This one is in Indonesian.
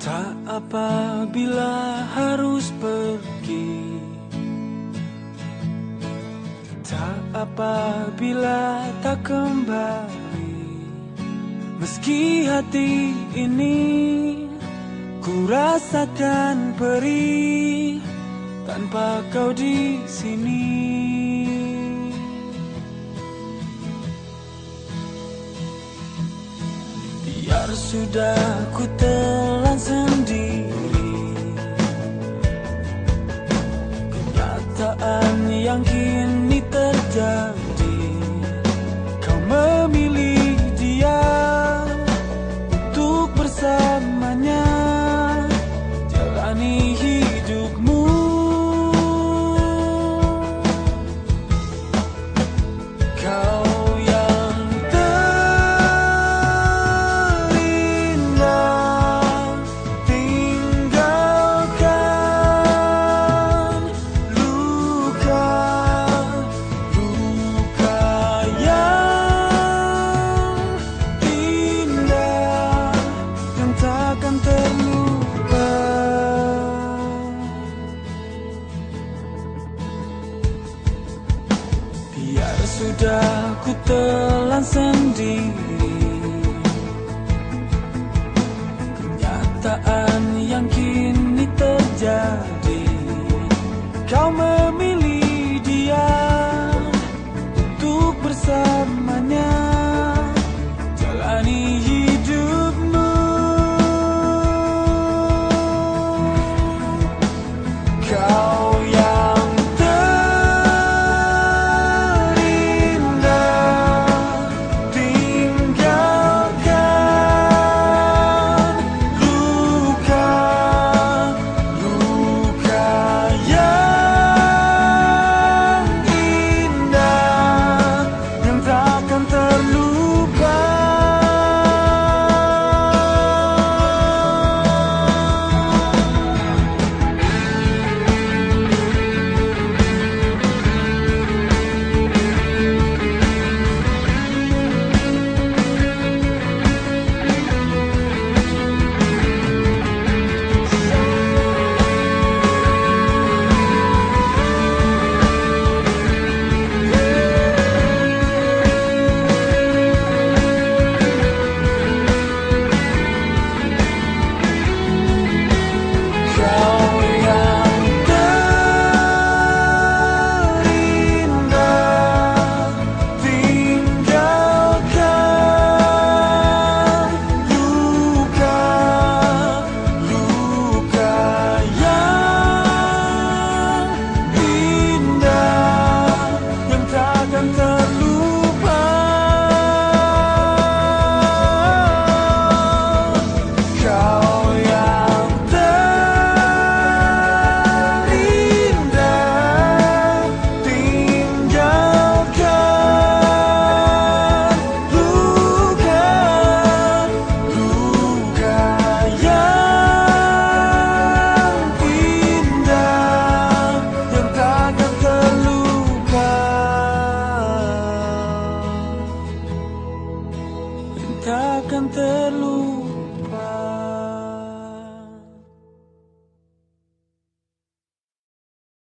Tak apabila harus pergi Tak apabila tak kembali Meski hati ini ku rasakan perih tanpa kau di sini. Biar sudah ku telan sendiri. Kenyataan yang kini terjadi sudah ku telan sendiri. Kenyataan yang kini terjadi. Kau memilih dia Untuk bersamanya. Jalani hidupmu. Kau ter luz.